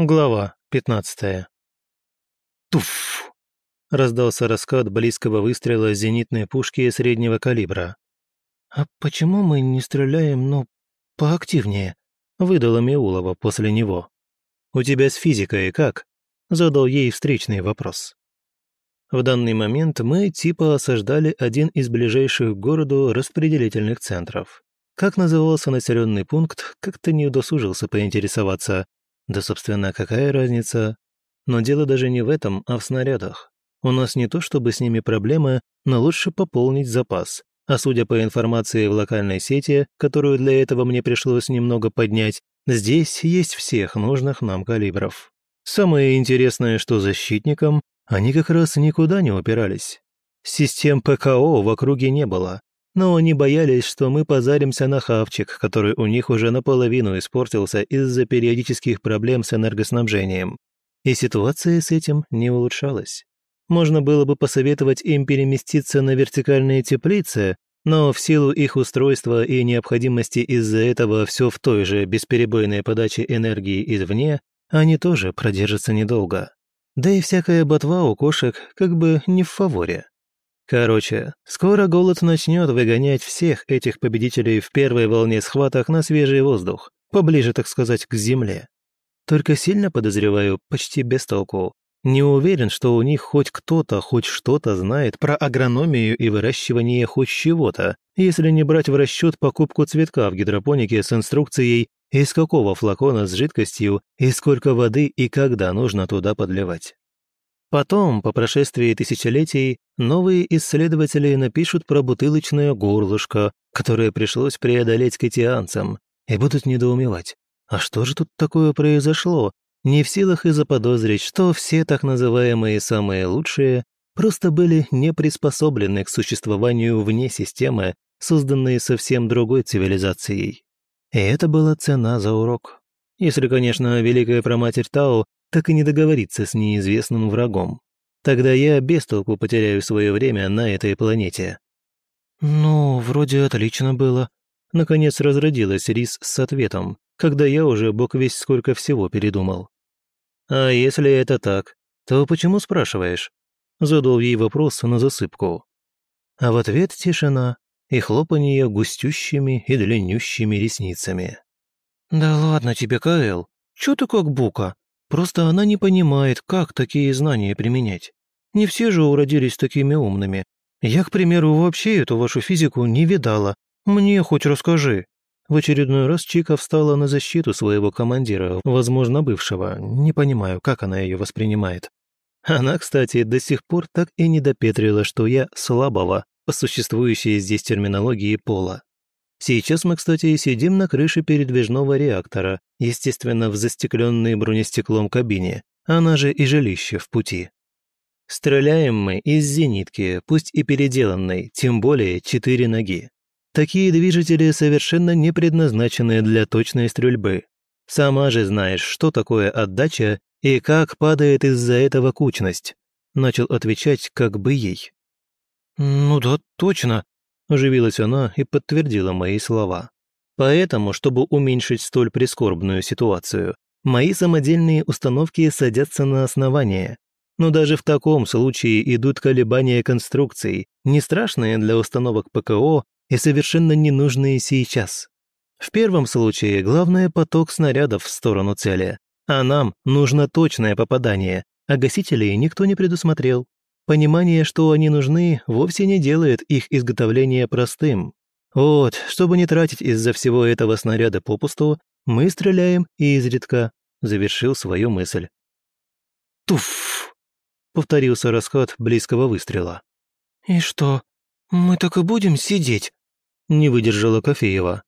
Глава 15. Туф! Раздался раскат близкого выстрела зенитной пушки среднего калибра. «А почему мы не стреляем, ну, поактивнее?» — выдала Миулова после него. «У тебя с физикой как?» — задал ей встречный вопрос. В данный момент мы типа осаждали один из ближайших к городу распределительных центров. Как назывался населенный пункт, как-то не удосужился поинтересоваться, да, собственно, какая разница? Но дело даже не в этом, а в снарядах. У нас не то чтобы с ними проблемы, но лучше пополнить запас. А судя по информации в локальной сети, которую для этого мне пришлось немного поднять, здесь есть всех нужных нам калибров. Самое интересное, что защитникам они как раз никуда не упирались. Систем ПКО в округе не было, но они боялись, что мы позаримся на хавчик, который у них уже наполовину испортился из-за периодических проблем с энергоснабжением. И ситуация с этим не улучшалась. Можно было бы посоветовать им переместиться на вертикальные теплицы, но в силу их устройства и необходимости из-за этого все в той же бесперебойной подаче энергии извне, они тоже продержатся недолго. Да и всякая ботва у кошек как бы не в фаворе. Короче, скоро голод начнет выгонять всех этих победителей в первой волне схваток на свежий воздух, поближе, так сказать, к земле. Только сильно подозреваю, почти без толку. Не уверен, что у них хоть кто-то хоть что-то знает про агрономию и выращивание хоть чего-то, если не брать в расчет покупку цветка в гидропонике с инструкцией, из какого флакона с жидкостью и сколько воды и когда нужно туда подливать. Потом, по прошествии тысячелетий, новые исследователи напишут про бутылочное горлышко, которое пришлось преодолеть китианцам, и будут недоумевать. А что же тут такое произошло? Не в силах и заподозрить, что все так называемые самые лучшие просто были не приспособлены к существованию вне системы, созданные совсем другой цивилизацией. И это была цена за урок. Если, конечно, Великая Проматерь Тау так и не договориться с неизвестным врагом. Тогда я без толку потеряю свое время на этой планете». «Ну, вроде отлично было». Наконец разродилась Рис с ответом, когда я уже бог весь сколько всего передумал. «А если это так, то почему спрашиваешь?» Задал ей вопрос на засыпку. А в ответ тишина и хлопанье густющими и длиннющими ресницами. «Да ладно тебе, Каэл, чё ты как бука? Просто она не понимает, как такие знания применять. Не все же уродились такими умными. Я, к примеру, вообще эту вашу физику не видала. Мне хоть расскажи». В очередной раз Чика встала на защиту своего командира, возможно, бывшего. Не понимаю, как она ее воспринимает. Она, кстати, до сих пор так и не допетрила, что я слабого по существующей здесь терминологии пола. Сейчас мы, кстати, сидим на крыше передвижного реактора, естественно, в застекленной бронестеклом кабине, она же и жилище в пути. Стреляем мы из зенитки, пусть и переделанной, тем более четыре ноги. Такие движители совершенно не предназначены для точной стрельбы. Сама же знаешь, что такое отдача и как падает из-за этого кучность. Начал отвечать как бы ей. «Ну да, точно», Оживилась она и подтвердила мои слова. Поэтому, чтобы уменьшить столь прискорбную ситуацию, мои самодельные установки садятся на основание. Но даже в таком случае идут колебания конструкций, не страшные для установок ПКО и совершенно ненужные сейчас. В первом случае главное поток снарядов в сторону цели, а нам нужно точное попадание, а гасителей никто не предусмотрел. Понимание, что они нужны, вовсе не делает их изготовление простым. Вот, чтобы не тратить из-за всего этого снаряда попусту, мы стреляем и изредка, завершил свою мысль. Туф! повторился расход близкого выстрела. И что, мы так и будем сидеть? Не выдержала Кофеева.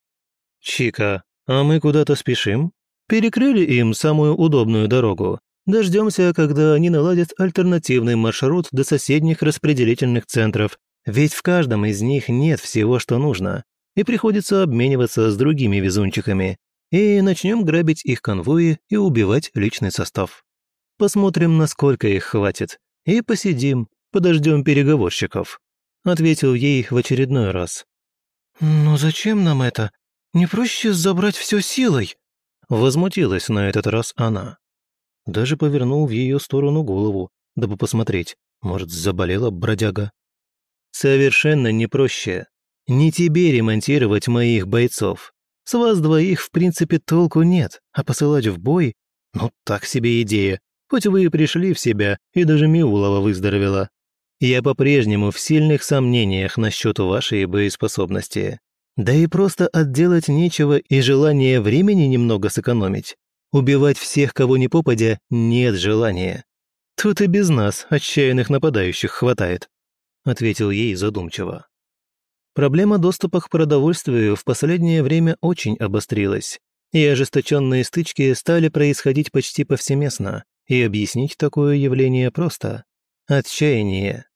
Чика, а мы куда-то спешим? Перекрыли им самую удобную дорогу, Дождемся, когда они наладят альтернативный маршрут до соседних распределительных центров, ведь в каждом из них нет всего, что нужно, и приходится обмениваться с другими везунчиками. И начнем грабить их конвои и убивать личный состав. Посмотрим, насколько их хватит, и посидим, подождем переговорщиков», — ответил ей в очередной раз. «Но зачем нам это? Не проще забрать все силой?» Возмутилась на этот раз она. Даже повернул в ее сторону голову, дабы посмотреть, может, заболела бродяга. «Совершенно не проще. Не тебе ремонтировать моих бойцов. С вас двоих, в принципе, толку нет, а посылать в бой? Ну, так себе идея. Хоть вы и пришли в себя, и даже Миулова выздоровела. Я по-прежнему в сильных сомнениях насчет вашей боеспособности. Да и просто отделать нечего и желание времени немного сэкономить. Убивать всех, кого не попадя, нет желания. Тут и без нас отчаянных нападающих хватает», — ответил ей задумчиво. Проблема доступа к продовольствию в последнее время очень обострилась, и ожесточенные стычки стали происходить почти повсеместно, и объяснить такое явление просто. Отчаяние.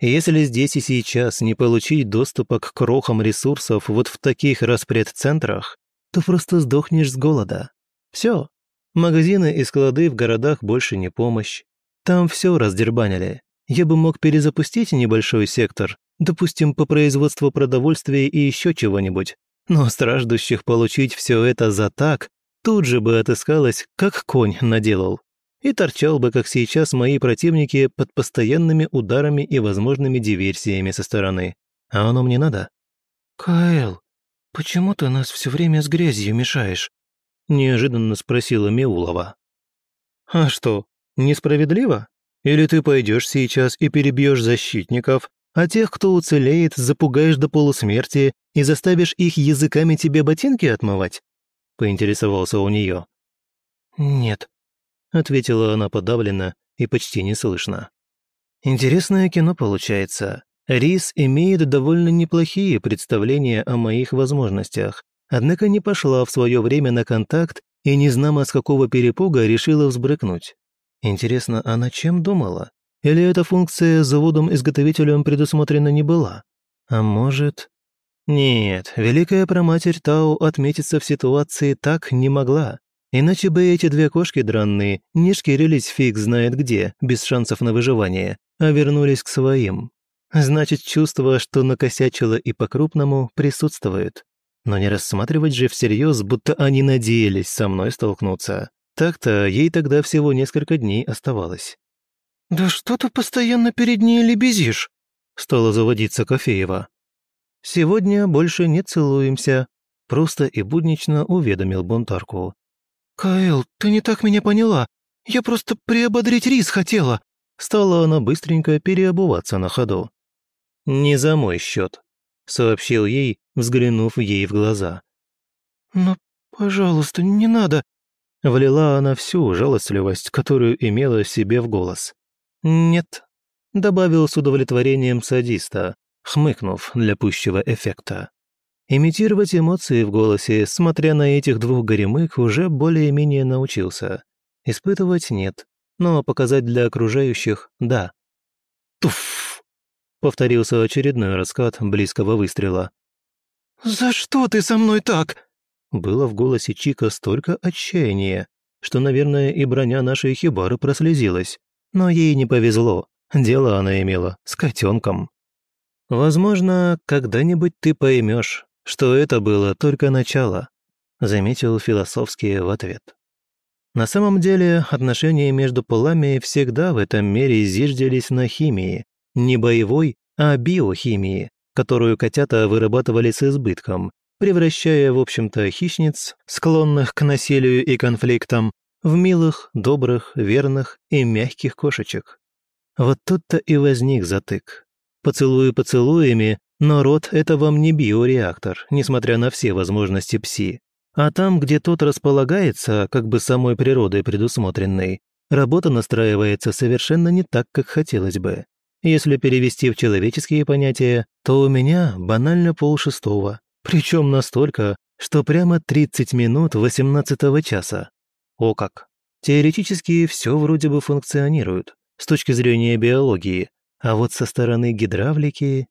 Если здесь и сейчас не получить доступа к крохам ресурсов вот в таких распредцентрах, то просто сдохнешь с голода. Все. Магазины и склады в городах больше не помощь. Там все раздербанили. Я бы мог перезапустить небольшой сектор, допустим, по производству продовольствия и еще чего-нибудь. Но страждущих получить все это за так тут же бы отыскалось, как конь наделал. И торчал бы, как сейчас, мои противники под постоянными ударами и возможными диверсиями со стороны. А оно мне надо? «Каэл, почему ты нас все время с грязью мешаешь?» Неожиданно спросила Меулова. «А что, несправедливо? Или ты пойдешь сейчас и перебьешь защитников, а тех, кто уцелеет, запугаешь до полусмерти и заставишь их языками тебе ботинки отмывать?» — поинтересовался у нее. «Нет», — ответила она подавленно и почти неслышно. «Интересное кино получается. Рис имеет довольно неплохие представления о моих возможностях, однако не пошла в свое время на контакт и незнамо с какого перепуга решила взбрыкнуть. Интересно, она чем думала? Или эта функция заводом-изготовителем предусмотрена не была? А может... Нет, Великая Проматерь Тау отметиться в ситуации так не могла. Иначе бы эти две кошки дранные не шкирились фиг знает где, без шансов на выживание, а вернулись к своим. Значит, чувство, что накосячило и по-крупному, присутствует. Но не рассматривать же всерьез, будто они надеялись со мной столкнуться. Так-то ей тогда всего несколько дней оставалось. «Да что ты постоянно перед ней лебезишь?» Стала заводиться Кофеева. «Сегодня больше не целуемся», просто и буднично уведомил бунтарку. «Каэл, ты не так меня поняла. Я просто приободрить рис хотела». Стала она быстренько переобуваться на ходу. «Не за мой счет», — сообщил ей, взглянув ей в глаза. «Но, пожалуйста, не надо», — влила она всю жалостливость, которую имела себе в голос. «Нет», — добавил с удовлетворением садиста, хмыкнув для пущего эффекта. Имитировать эмоции в голосе, смотря на этих двух горемык, уже более-менее научился. Испытывать нет, но показать для окружающих – да. «Туф!» — повторился очередной раскат близкого выстрела. «За что ты со мной так?» Было в голосе Чика столько отчаяния, что, наверное, и броня нашей хибары прослезилась. Но ей не повезло. Дело она имела с котенком. «Возможно, когда-нибудь ты поймешь, что это было только начало», заметил философски в ответ. На самом деле, отношения между полами всегда в этом мире зиждились на химии, не боевой, а биохимии, которую котята вырабатывали с избытком, превращая, в общем-то, хищниц, склонных к насилию и конфликтам, в милых, добрых, верных и мягких кошечек. Вот тут-то и возник затык. Поцелуи поцелуями, но рот — это вам не биореактор, несмотря на все возможности пси. А там, где тот располагается, как бы самой природой предусмотренной, работа настраивается совершенно не так, как хотелось бы. Если перевести в человеческие понятия, то у меня банально полшестого, причем настолько, что прямо 30 минут 18 часа. О как! Теоретически все вроде бы функционирует с точки зрения биологии, а вот со стороны гидравлики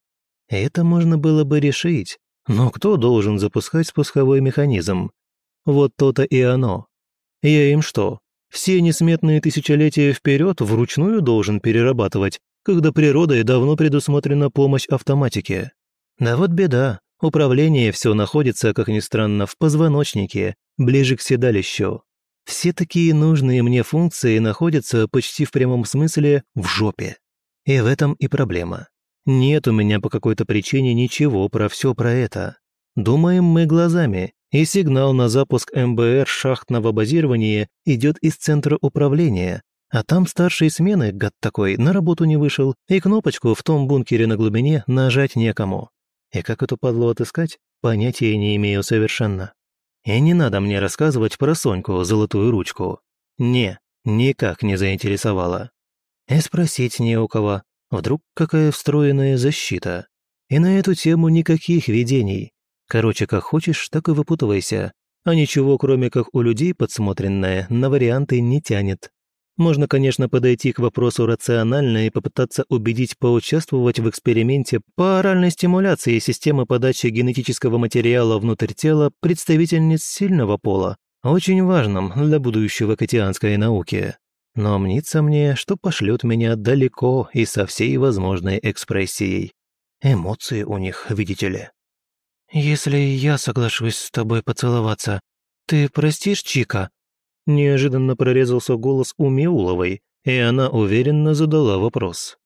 это можно было бы решить. Но кто должен запускать спусковой механизм? Вот то-то и оно. Я им что, все несметные тысячелетия вперед вручную должен перерабатывать, когда природой давно предусмотрена помощь автоматике? Да вот беда, управление все находится, как ни странно, в позвоночнике, ближе к седалищу. Все такие нужные мне функции находятся почти в прямом смысле в жопе. И в этом и проблема. Нет у меня по какой-то причине ничего про все про это. Думаем мы глазами, и сигнал на запуск МБР шахтного базирования идет из центра управления, а там старший смены, гад такой, на работу не вышел, и кнопочку в том бункере на глубине нажать некому. И как эту падлу отыскать, понятия не имею совершенно. И не надо мне рассказывать про Соньку, золотую ручку. Не, никак не заинтересовала. И спросить не у кого, вдруг какая встроенная защита. И на эту тему никаких видений. Короче, как хочешь, так и выпутывайся. А ничего, кроме как у людей подсмотренное, на варианты не тянет. Можно, конечно, подойти к вопросу рационально и попытаться убедить поучаствовать в эксперименте по оральной стимуляции системы подачи генетического материала внутрь тела представительниц сильного пола, очень важном для будущего катианской науки. Но мнится мне, что пошлют меня далеко и со всей возможной экспрессией. Эмоции у них, видите ли. «Если я соглашусь с тобой поцеловаться, ты простишь Чика?» Неожиданно прорезался голос у Миуловой, и она уверенно задала вопрос.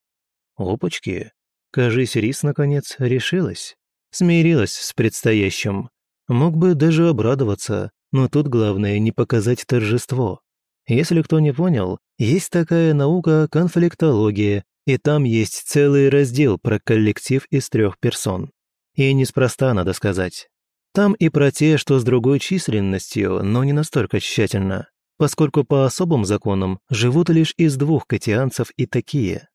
«Опачки, кажись, Рис наконец решилась. Смирилась с предстоящим. Мог бы даже обрадоваться, но тут главное не показать торжество. Если кто не понял, есть такая наука конфликтология, и там есть целый раздел про коллектив из трех персон. И неспроста, надо сказать. Там и про те, что с другой численностью, но не настолько тщательно, поскольку по особым законам живут лишь из двух катианцев и такие.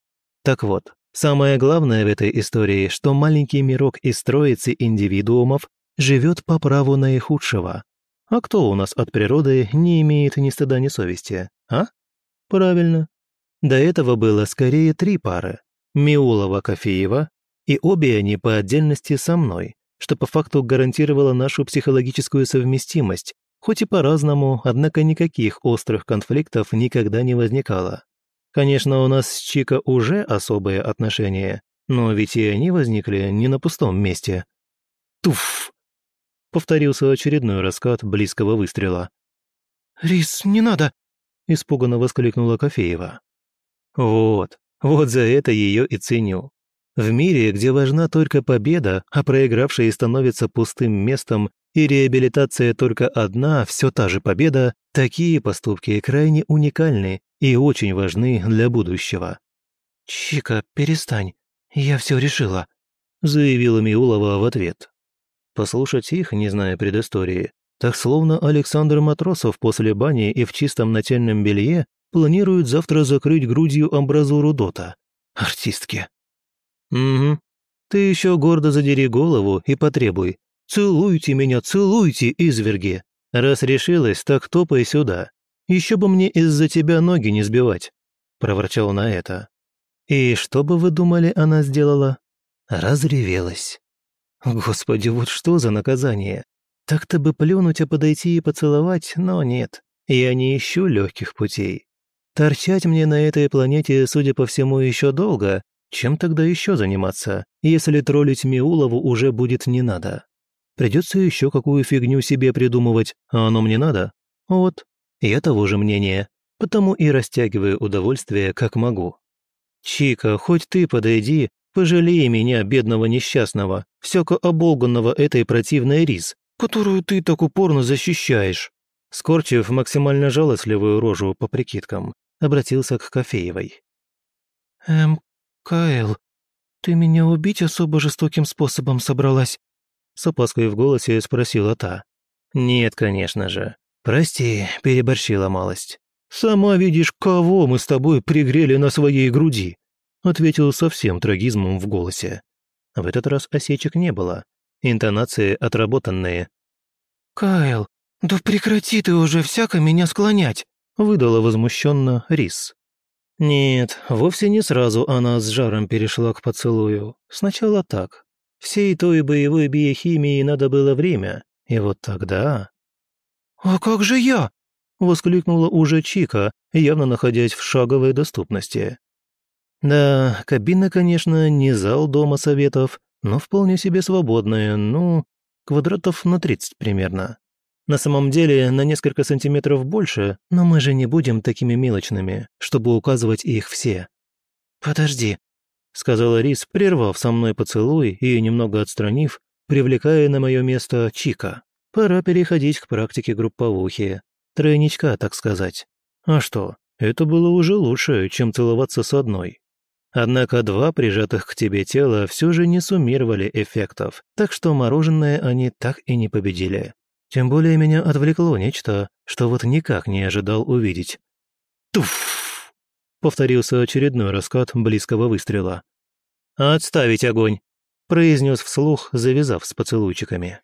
Так вот, самое главное в этой истории, что маленький мирок из троицы индивидуумов живет по праву наихудшего. А кто у нас от природы не имеет ни стыда, ни совести, а? Правильно. До этого было скорее три пары. Миулова-Кофеева, и обе они по отдельности со мной, что по факту гарантировало нашу психологическую совместимость, хоть и по-разному, однако никаких острых конфликтов никогда не возникало. Конечно, у нас с Чика уже особые отношения, но ведь и они возникли не на пустом месте. Туф! Повторился очередной раскат близкого выстрела. «Рис, не надо!» – испуганно воскликнула Кофеева. «Вот, вот за это ее и ценю. В мире, где важна только победа, а проигравший становится пустым местом, и реабилитация только одна, все та же победа, такие поступки крайне уникальны и очень важны для будущего. «Чика, перестань, я все решила», — заявила Миулова в ответ. Послушать их, не зная предыстории, так словно Александр Матросов после бани и в чистом нательном белье планирует завтра закрыть грудью амбразуру Дота. Артистки. «Угу. Ты еще гордо задери голову и потребуй. Целуйте меня, целуйте, изверги. Раз решилась, так топай сюда. Еще бы мне из-за тебя ноги не сбивать», – проворчал на это. И что бы вы думали, она сделала? Разревелась. Господи, вот что за наказание? Так-то бы плюнуть, а подойти и поцеловать, но нет. Я не ищу легких путей. Торчать мне на этой планете, судя по всему, еще долго, чем тогда еще заниматься, если троллить Миулову уже будет не надо? Придется еще какую фигню себе придумывать, а оно мне надо? Вот, я того же мнения, потому и растягиваю удовольствие, как могу. Чика, хоть ты подойди, пожалей меня, бедного несчастного, всяко оболганного этой противной рис, которую ты так упорно защищаешь. Скорчив максимально жалостливую рожу по прикидкам, обратился к Кофеевой. «Эм, «Кайл, ты меня убить особо жестоким способом собралась?» С опаской в голосе спросила та. «Нет, конечно же. Прости, переборщила малость. Сама видишь, кого мы с тобой пригрели на своей груди», ответил со всем трагизмом в голосе. В этот раз осечек не было. Интонации отработанные. «Кайл, да прекрати ты уже всяко меня склонять!» выдала возмущенно Рис. Нет, вовсе не сразу она с жаром перешла к поцелую. Сначала так. Всей той боевой биохимии надо было время, и вот тогда... «А как же я?» — воскликнула уже Чика, явно находясь в шаговой доступности. Да, кабина, конечно, не зал Дома Советов, но вполне себе свободная, ну, квадратов на 30 примерно. На самом деле на несколько сантиметров больше, но мы же не будем такими мелочными, чтобы указывать их все. «Подожди», — сказала Рис, прервав со мной поцелуй и немного отстранив, привлекая на мое место Чика. Пора переходить к практике групповухи. Тройничка, так сказать. А что, это было уже лучше, чем целоваться с одной. Однако два прижатых к тебе тела все же не суммировали эффектов, так что мороженое они так и не победили. Тем более меня отвлекло нечто, что вот никак не ожидал увидеть. «Туф!» — повторился очередной раскат близкого выстрела. «Отставить огонь!» — произнес вслух, завязав с поцелуйчиками.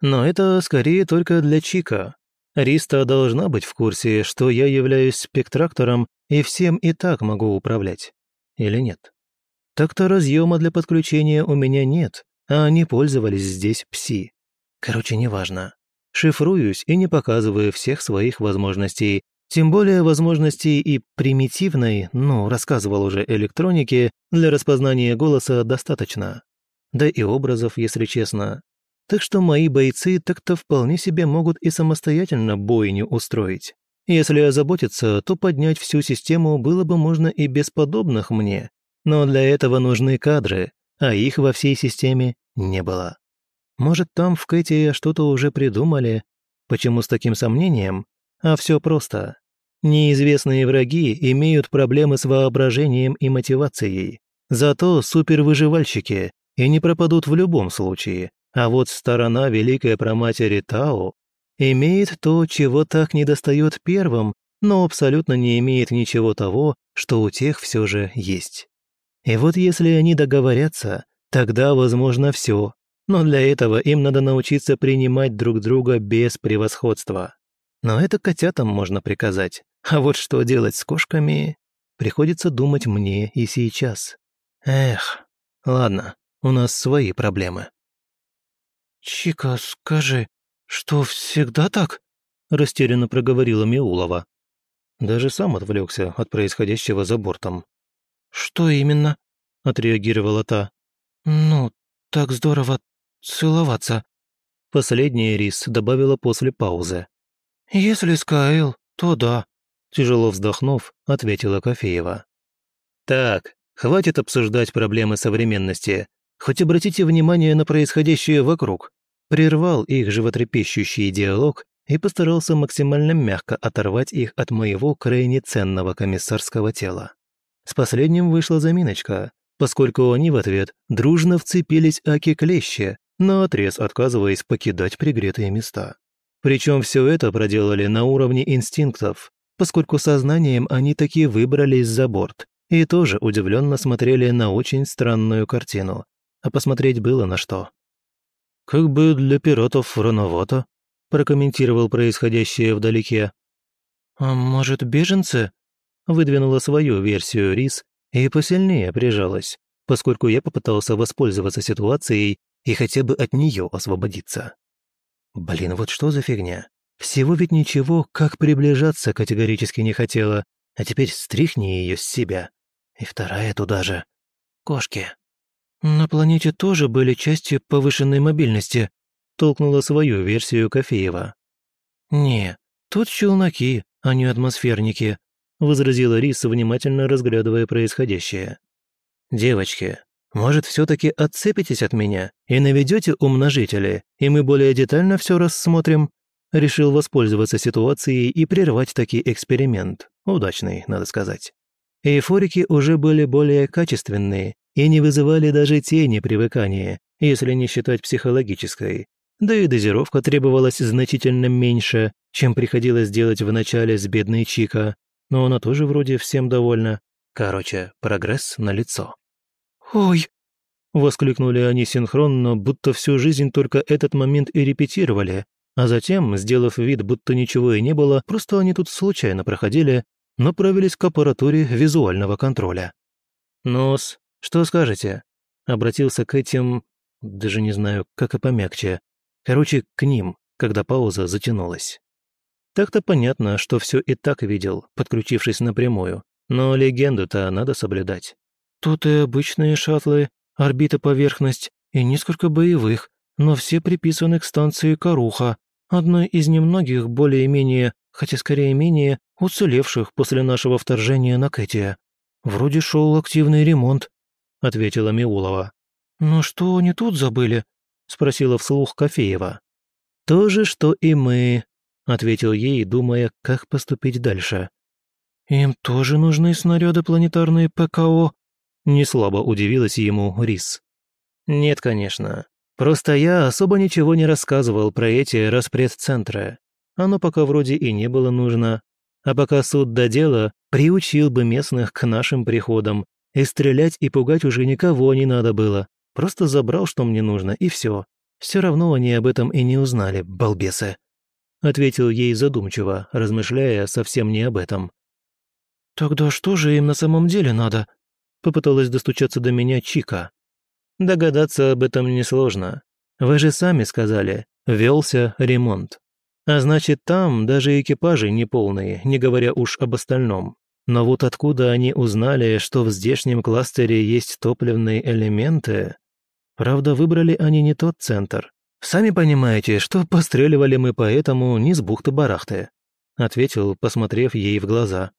Но это скорее только для Чика. Риста должна быть в курсе, что я являюсь спектрактором и всем и так могу управлять. Или нет? Так-то разъема для подключения у меня нет, а они пользовались здесь пси. Короче, неважно. Шифруюсь и не показываю всех своих возможностей, тем более возможностей и примитивной, ну, рассказывал уже электроники, для распознания голоса достаточно. Да и образов, если честно. Так что мои бойцы так-то вполне себе могут и самостоятельно бойню устроить. Если озаботиться, то поднять всю систему было бы можно и без подобных мне, но для этого нужны кадры, а их во всей системе не было. Может, там в Кэти что-то уже придумали? Почему с таким сомнением? А все просто. Неизвестные враги имеют проблемы с воображением и мотивацией. Зато супервыживальщики и не пропадут в любом случае, а вот сторона Великой Проматери Тао имеет то, чего так недостает первым, но абсолютно не имеет ничего того, что у тех все же есть. И вот если они договорятся, тогда возможно все, но для этого им надо научиться принимать друг друга без превосходства. Но это котятам можно приказать, а вот что делать с кошками, приходится думать мне и сейчас. Эх, ладно, у нас свои проблемы. «Чика, скажи, что всегда так?» – растерянно проговорила Миулова. Даже сам отвлекся от происходящего за бортом. «Что именно?» – отреагировала та. «Ну, так здорово целоваться». Последняя Рис добавила после паузы. «Если Скайл, то да», – тяжело вздохнув, ответила Кофеева. «Так, хватит обсуждать проблемы современности. Хоть обратите внимание на происходящее вокруг. Прервал их животрепещущий диалог и постарался максимально мягко оторвать их от моего крайне ценного комиссарского тела. С последним вышла заминочка, поскольку они в ответ дружно вцепились аки-клещи, наотрез отказываясь покидать пригретые места. Причем все это проделали на уровне инстинктов, поскольку сознанием они таки выбрались за борт и тоже удивленно смотрели на очень странную картину, а посмотреть было на что. «Как бы для пиратов рановато», – прокомментировал происходящее вдалеке. «А может, беженцы?» – выдвинула свою версию Рис и посильнее прижалась, поскольку я попытался воспользоваться ситуацией и хотя бы от нее освободиться. Блин, вот что за фигня? Всего ведь ничего, как приближаться категорически не хотела, а теперь стряхни ее с себя. И вторая туда же. Кошки. «На планете тоже были части повышенной мобильности», толкнула свою версию Кофеева. «Не, тут челноки, а не атмосферники», возразила Риса, внимательно разглядывая происходящее. «Девочки, может, все-таки отцепитесь от меня и наведете умножители, и мы более детально все рассмотрим?» Решил воспользоваться ситуацией и прервать таки эксперимент. Удачный, надо сказать. Эйфорики уже были более качественные и не вызывали даже тени привыкания, если не считать психологической. Да и дозировка требовалась значительно меньше, чем приходилось делать в начале с бедной Чика, но она тоже вроде всем довольна. Короче, прогресс налицо. «Ой!» – воскликнули они синхронно, будто всю жизнь только этот момент и репетировали, а затем, сделав вид, будто ничего и не было, просто они тут случайно проходили, направились к аппаратуре визуального контроля. «Нос, «Что скажете?» Обратился к этим... Даже не знаю, как и помягче. Короче, к ним, когда пауза затянулась. Так-то понятно, что все и так видел, подключившись напрямую. Но легенду-то надо соблюдать. Тут и обычные шаттлы, орбита-поверхность, и несколько боевых, но все приписаны к станции Каруха, одной из немногих более-менее, хотя скорее менее, уцелевших после нашего вторжения на Кэтия. Вроде шел активный ремонт», — ответила Миулова. «Но что они тут забыли?» — спросила вслух Кофеева. «То же, что и мы», — ответил ей, думая, как поступить дальше. «Им тоже нужны снаряды планетарные ПКО?» Неслабо удивилась ему Рис. «Нет, конечно. Просто я особо ничего не рассказывал про эти распредцентры. Оно пока вроде и не было нужно. А пока суд до дела, приучил бы местных к нашим приходам. И стрелять и пугать уже никого не надо было. Просто забрал, что мне нужно, и все. Все равно они об этом и не узнали, балбесы. Ответил ей задумчиво, размышляя совсем не об этом. «Тогда что же им на самом деле надо?» Попыталась достучаться до меня Чика. «Догадаться об этом несложно. Вы же сами сказали, велся ремонт. А значит, там даже экипажи неполные, не говоря уж об остальном. Но вот откуда они узнали, что в здешнем кластере есть топливные элементы? Правда, выбрали они не тот центр. Сами понимаете, что постреливали мы поэтому не с бухты-барахты», ответил, посмотрев ей в глаза.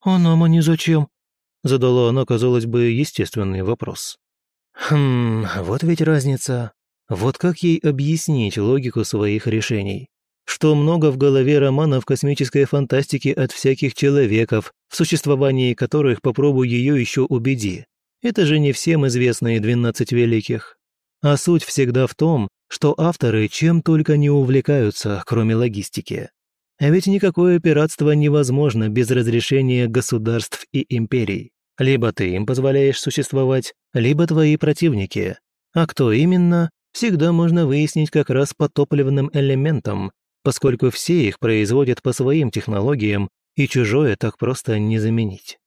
«А нам они зачем?» Задала она, казалось бы, естественный вопрос. «Хм, вот ведь разница. Вот как ей объяснить логику своих решений? Что много в голове романов космической фантастики от всяких человеков, в существовании которых попробуй ее еще убеди. Это же не всем известные двенадцать великих. А суть всегда в том, что авторы чем только не увлекаются, кроме логистики. А ведь никакое пиратство невозможно без разрешения государств и империй. Либо ты им позволяешь существовать, либо твои противники. А кто именно, всегда можно выяснить как раз по топливным элементам, поскольку все их производят по своим технологиям, и чужое так просто не заменить.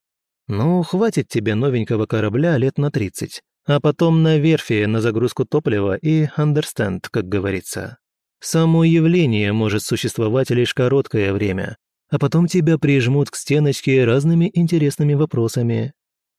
Ну, хватит тебе новенького корабля лет на 30, а потом на верфи на загрузку топлива и understand, как говорится. Само явление может существовать лишь короткое время, а потом тебя прижмут к стеночке разными интересными вопросами.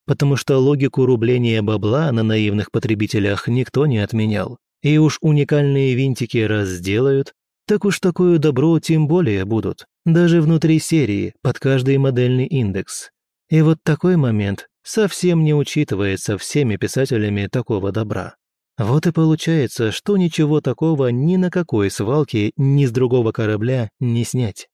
Потому что логику рубления бабла на наивных потребителях никто не отменял. И уж уникальные винтики раз сделают, так уж такое добро тем более будут, даже внутри серии, под каждый модельный индекс. И вот такой момент совсем не учитывается всеми писателями такого добра. Вот и получается, что ничего такого ни на какой свалке ни с другого корабля не снять.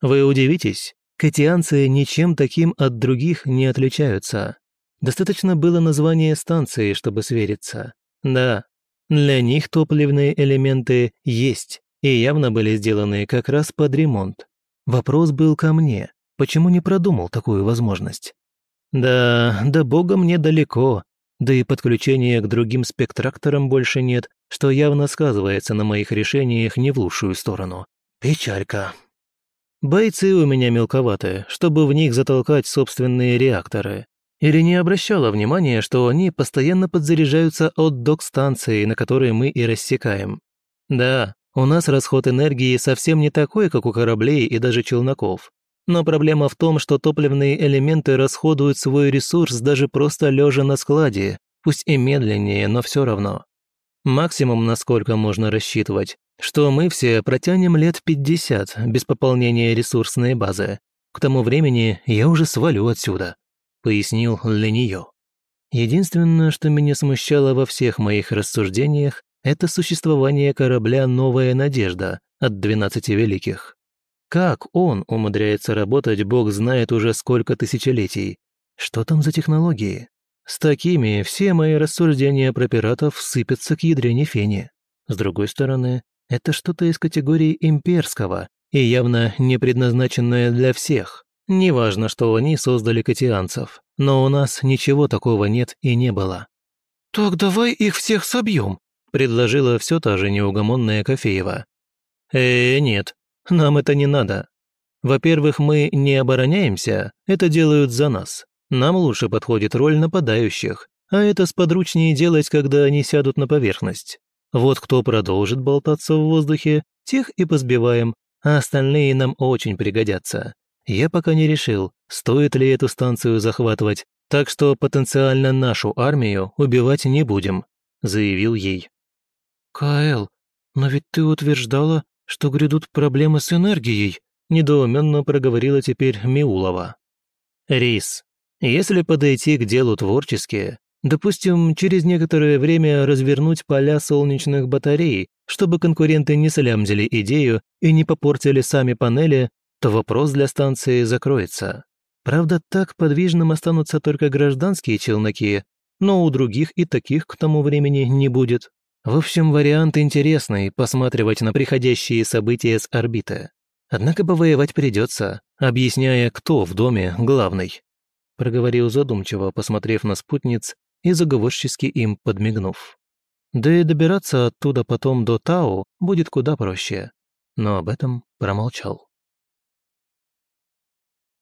Вы удивитесь, катианцы ничем таким от других не отличаются. Достаточно было названия станции, чтобы свериться. Да, для них топливные элементы есть и явно были сделаны как раз под ремонт. Вопрос был ко мне, почему не продумал такую возможность? Да, до бога мне далеко, да и подключения к другим спектракторам больше нет, что явно сказывается на моих решениях не в лучшую сторону. Печалька. Бойцы у меня мелковатые, чтобы в них затолкать собственные реакторы. Или не обращала внимания, что они постоянно подзаряжаются от док-станции, на которой мы и рассекаем. Да, у нас расход энергии совсем не такой, как у кораблей и даже челноков. Но проблема в том, что топливные элементы расходуют свой ресурс даже просто лежа на складе, пусть и медленнее, но все равно. Максимум, насколько можно рассчитывать, что мы все протянем лет 50 без пополнения ресурсной базы. К тому времени я уже свалю отсюда», — пояснил для нее. Единственное, что меня смущало во всех моих рассуждениях, это существование корабля «Новая надежда» от «12 великих». Как он умудряется работать, бог знает уже сколько тысячелетий. Что там за технологии? С такими все мои рассуждения про пиратов сыпятся к ядрене фени. С другой стороны, это что-то из категории имперского и явно не предназначенное для всех. Неважно, что они создали катианцев, но у нас ничего такого нет и не было. «Так давай их всех собьем», — предложила все та же неугомонная Кофеева. «Э, нет, нам это не надо. Во-первых, мы не обороняемся, это делают за нас. Нам лучше подходит роль нападающих, а это сподручнее делать, когда они сядут на поверхность. Вот кто продолжит болтаться в воздухе, тех и позбиваем, а остальные нам очень пригодятся. Я пока не решил, стоит ли эту станцию захватывать, так что потенциально нашу армию убивать не будем», — заявил ей. «Каэл, но ведь ты утверждала, что грядут проблемы с энергией», недоуменно проговорила теперь Миулова. «Рис, если подойти к делу творчески, допустим, через некоторое время развернуть поля солнечных батарей, чтобы конкуренты не слямзили идею и не попортили сами панели, то вопрос для станции закроется. Правда, так подвижным останутся только гражданские челноки, но у других и таких к тому времени не будет. В общем, вариант интересный – посматривать на приходящие события с орбиты. Однако повоевать придется, объясняя, кто в доме главный. Проговорил задумчиво, посмотрев на спутниц и заговорчески им подмигнув. Да и добираться оттуда потом до Тау будет куда проще. Но об этом промолчал.